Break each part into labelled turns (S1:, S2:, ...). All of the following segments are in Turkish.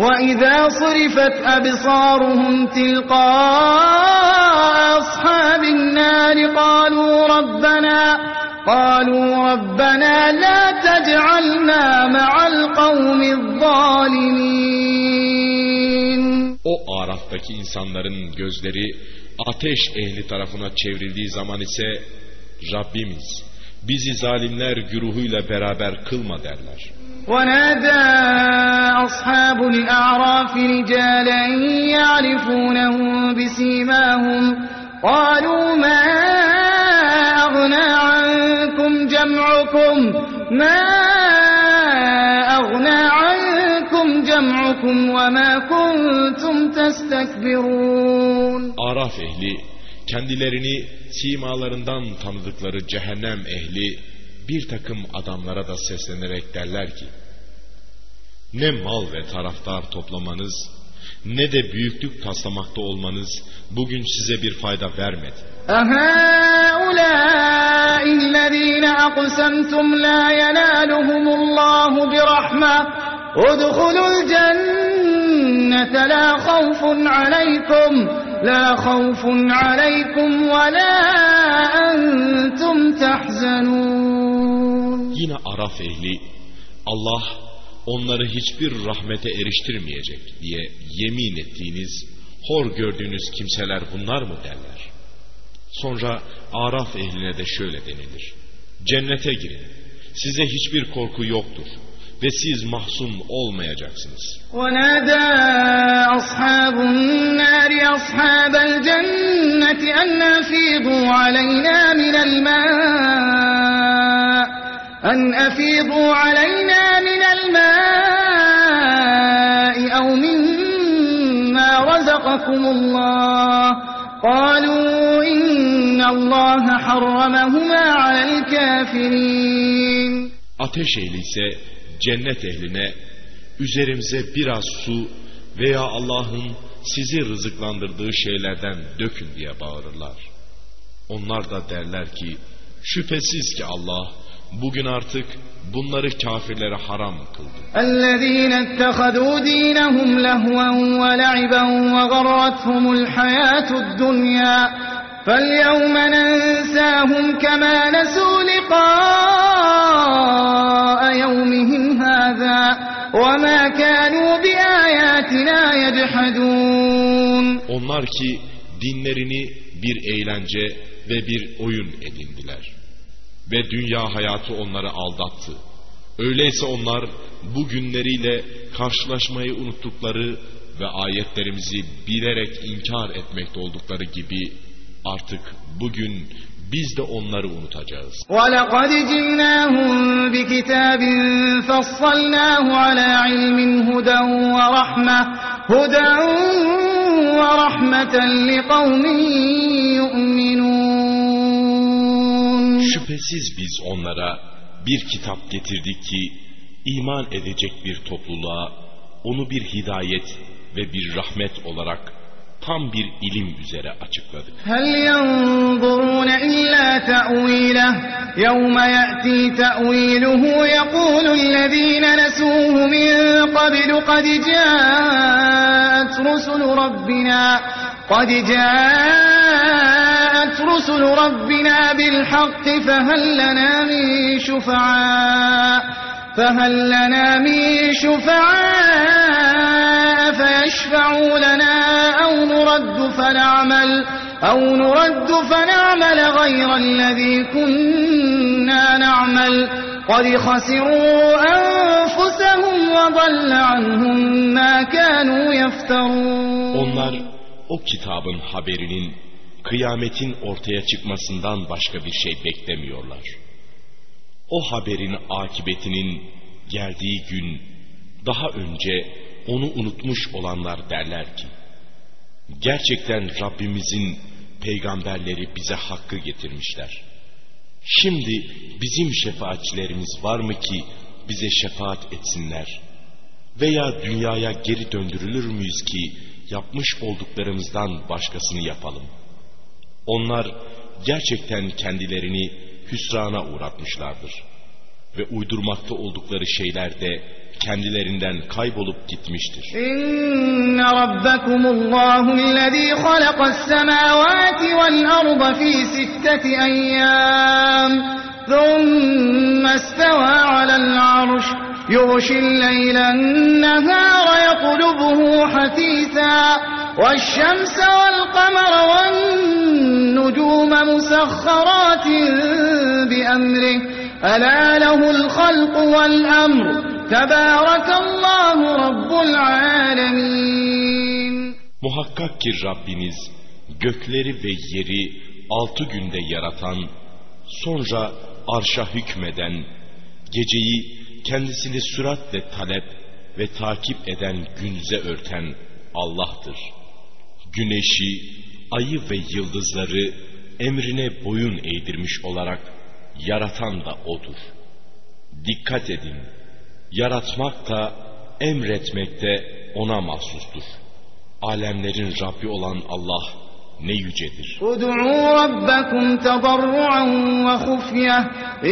S1: وَإِذَا صُرِفَتْ أَبْصَارُهُمْ تِلْقَاءَ أَصْحَابِ النَّارِ قَالُوا رَبَّنَا قَالُوا رَبَّنَا لَا تَجْعَلْنَا مَعَ الْقَوْمِ الظَّالِمِينَ
S2: O Araf'taki insanların gözleri ateş ehli tarafına çevrildiği zaman ise Rabbimiz bizi zalimler güruhuyla beraber kılma derler.
S1: ونادى أصحاب الأعراف رجالا يعرفونهم بسيماهم قالوا ما أغنى عنكم جمعكم ما أغنى عنكم جمعكم وما كنتم تستكبرون
S2: Araf ehli kendilerini simalarından tanıdıkları cehennem ehli bir takım adamlara da seslenerek derler ki, ne mal ve taraftar toplamanız, ne de büyüklük taslamakta olmanız bugün size bir fayda vermedi.
S1: Aha ulâ'illezîne aqsamtum yenâluhumullâhu birahmâ udhulul cennete la khawfun aleykum عليكم لا خوف عليكم ولا أنتم تحزنون
S2: Yine Araf ehli Allah onları hiçbir rahmete eriştirmeyecek diye yemin ettiğiniz, hor gördüğünüz kimseler bunlar mı derler. Sonra Araf ehline de şöyle denilir. Cennete girin. Size hiçbir korku yoktur ve siz mahzun olmayacaksınız.
S1: ونادى أصحاب النار أصحاب الجنة أن أفيضوا علينا من الماء أن أفيضوا علينا من الماء أو مما رزقكم الله قالوا إن الله حرمهما على الكافرين
S2: Ateş ehli ise cennet ehline üzerimize biraz su veya Allah'ın sizi rızıklandırdığı şeylerden dökün diye bağırırlar. Onlar da derler ki şüphesiz ki Allah bugün artık bunları kafirlere haram kıldı.
S1: الذين اتخذوا دينهم لهوا ولعبا وغرتهم الحياة الدنيا فاليوم ننساهم كما نسوا لقاء يومهم هذا وما كانوا بآياتنا يجحدون
S2: Onlar ki dinlerini bir eğlence ve bir oyun edindiler. Ve dünya hayatı onları aldattı. Öyleyse onlar bu günleriyle karşılaşmayı unuttukları ve ayetlerimizi bilerek inkar etmekte oldukları gibi artık bugün biz de onları unutacağız.
S1: ولقد جئناهم بكتاب فصلناه على علم هدى ورحمة هدى ورحمة لقوم يؤمنون
S2: Şüphesiz biz onlara bir kitap getirdik ki iman edecek bir topluluğa onu bir hidayet ve bir rahmet olarak tam bir ilim üzere açıkladık.
S1: هل ينظرون إلا تأويله. يوم يأتي تأويله يقول الذين نسوه من قبل قد جاءت رسل ربنا قد جاءت رسل ربنا بالحق فهل لنا من شفعاء؟ فهل لنا من شفعاء فيشفعوا لنا أو نرد فنعمل؟ أو نرد فنعمل غير الذي كنا نعمل قد خسروا أنفسهم وضل عنهم ما كانوا يفترون
S2: Onlar o kitabın haberinin kıyametin ortaya çıkmasından başka bir şey beklemiyorlar. O haberin akibetinin geldiği gün daha önce onu unutmuş olanlar derler ki gerçekten Rabbimizin peygamberleri bize hakkı getirmişler. Şimdi bizim şefaatçilerimiz var mı ki bize şefaat etsinler? Veya dünyaya geri döndürülür müyüz ki yapmış olduklarımızdan başkasını yapalım? Onlar gerçekten kendilerini hüsrana uğratmışlardır. Ve uydurmakta oldukları şeyler de kendilerinden kaybolup gitmiştir.
S1: إن ربكم الله الذي خلق السماوات والأرض في ستة أيام ثم استوى على العرش يغشي الليل النهار يطلبه حثيثا والشمس والقمر والنجوم مسخرات بأمره ألا له الخلق والأمر Tebârakallahu rabbul alemin.
S2: Muhakkak ki Rabbiniz gökleri ve yeri altı günde yaratan, sonra arşa hükmeden, geceyi kendisini süratle talep ve takip eden günze örten Allah'tır. Güneşi, ayı ve yıldızları emrine boyun eğdirmiş olarak yaratan da O'dur. Dikkat edin! Yaratmak da emretmek de ona mahsustur. Alemlerin Rabbi olan Allah ne yücedir.
S1: Ud'u rabbakum tadarruan ve hufye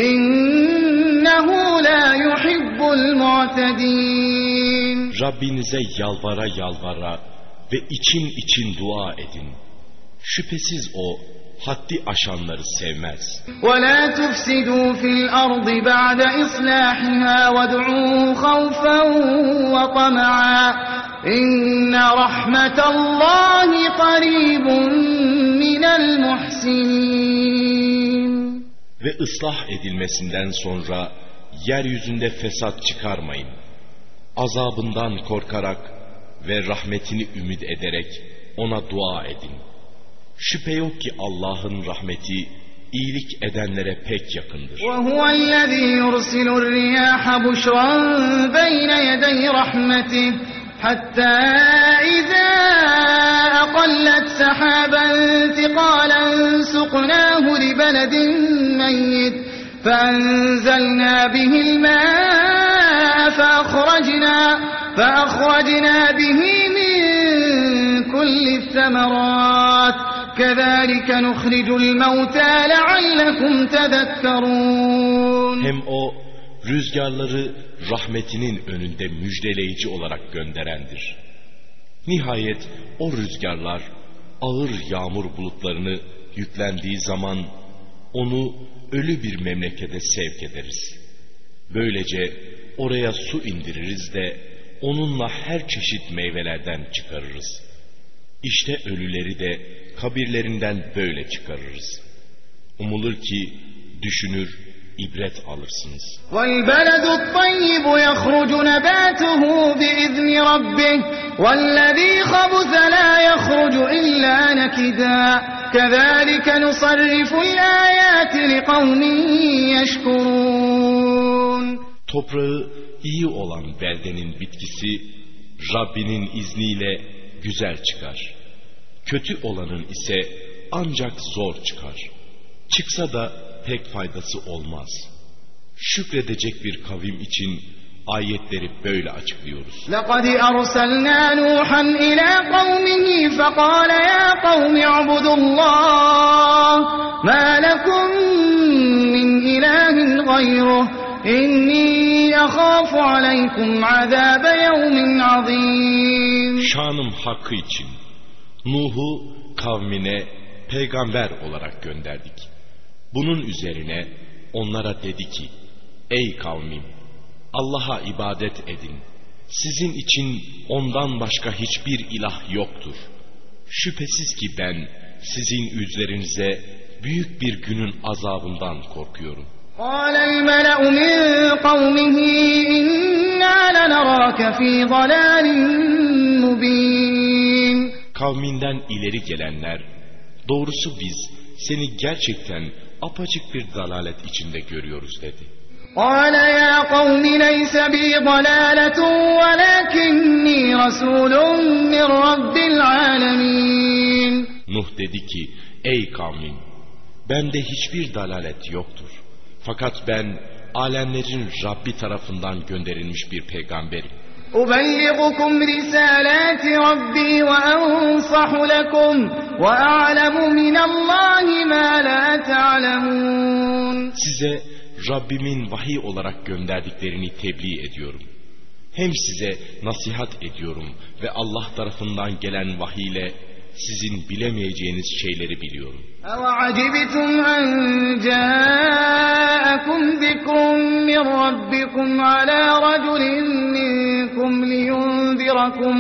S1: innehu la yuhibbul mu'tedin.
S2: Rabbinize yalvara yalvara ve için için dua edin. Şüphesiz o haddi aşanları sevmez.
S1: ولا تفسدوا في الأرض بعد إصلاحها وادعوه خوفا وطمعا إن رحمة الله قريب من المحسنين
S2: Ve ıslah edilmesinden sonra yeryüzünde fesat çıkarmayın. Azabından korkarak ve rahmetini ümit ederek ona dua edin. Şüphe yok ki Allah'ın rahmeti iyilik edenlere pek yakındır.
S1: وهو الذي يرسل الرياح بشرا بين يدي رحمته حتى إذا أقلت سحابا ثقالا سقناه لبلد ميت فأنزلنا به الماء فأخرجنا فأخرجنا به من كل الثمرات كذلك نخرج الموتى لعلكم تذكرون
S2: Hem o rüzgarları rahmetinin önünde müjdeleyici olarak gönderendir. Nihayet o rüzgarlar ağır yağmur bulutlarını yüklendiği zaman onu ölü bir memlekete sevk ederiz. Böylece oraya su indiririz de onunla her çeşit meyvelerden çıkarırız. İşte ölüleri de kabirlerinden böyle çıkarırız. Umulur ki düşünür, ibret alırsınız.
S1: والبلد الطيب يخرج نباته بإذن ربه والذي خبث لا يخرج إلا نكدا كذلك نصرف الآيات لقوم يشكرون
S2: Toprağı iyi olan beldenin bitkisi Rabbinin izniyle güzel çıkar. Kötü olanın ise ancak zor çıkar. Çıksa da pek faydası olmaz. Şükredecek bir kavim için ayetleri böyle açıklıyoruz.
S1: لقد أرسلنا نوحا إلى قومه فقال يا قوم اعبدوا الله ما لكم من إله غيره إني أخاف عليكم عذاب يوم عظيم
S2: Şanım hakkı için Nuh'u kavmine peygamber olarak gönderdik. Bunun üzerine onlara dedi ki, Ey kavmim! Allah'a ibadet edin. Sizin için ondan başka hiçbir ilah yoktur. Şüphesiz ki ben sizin üzerinize büyük bir günün azabından korkuyorum.
S1: قال الملأ من قومه إنا لنراك في ضلال مبين
S2: Kavminden ileri gelenler, doğrusu biz seni gerçekten apaçık bir dalalet içinde görüyoruz dedi.
S1: قال يا قوم ليس بي ضلالة ولكني رسول من رب العالمين
S2: Nuh dedi ki, ey kavmim, bende hiçbir dalalet yoktur. Fakat ben alemlerin Rabbi tarafından gönderilmiş bir peygamberim.
S1: أبلغكم رسالات ربي وأنصح لكم وأعلم من الله ما لا تعلمون
S2: Size Rabbimin vahiy olarak gönderdiklerini tebliğ ediyorum. Hem size nasihat ediyorum ve Allah tarafından gelen vahiyle sizin bilemeyeceğiniz şeyleri biliyorum.
S1: أَوَعَجِبْتُمْ أَنْ جَاءَكُمْ ذِكْرٌ مِّن رَّبِّكُمْ عَلَى رَجُلٍ مِّنكُمْ لِيُنذِرَكُمْ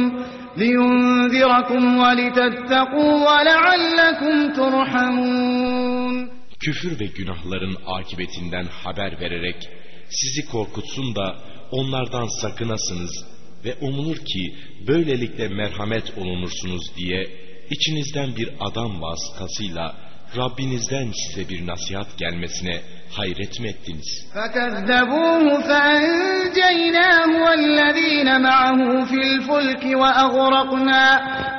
S1: لِيُنذِرَكُمْ وَلِتَتَّقُوا وَلَعَلَّكُمْ تُرْحَمُونَ
S2: Küfür ve günahların akibetinden haber vererek sizi korkutsun da onlardan sakınasınız ve umulur ki böylelikle merhamet olunursunuz diye içinizden bir adam vasıtasıyla Rabbinizden size bir nasihat gelmesine hayret mi ettiniz?
S1: فكذبوه فأنجيناه والذين معه في الفلك وأغرقنا,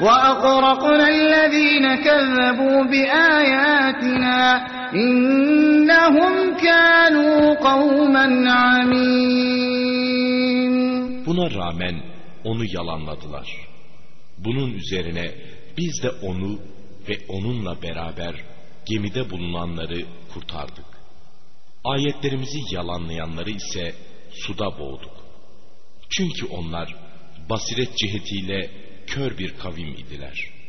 S1: وأغرقنا الذين كذبوا بآياتنا إنهم كانوا قوما عمين
S2: Buna rağmen onu yalanladılar. Bunun üzerine biz de onu ve onunla beraber gemide bulunanları kurtardık. Ayetlerimizi yalanlayanları ise suda boğduk. Çünkü onlar basiret cihetiyle kör bir kavim idiler.''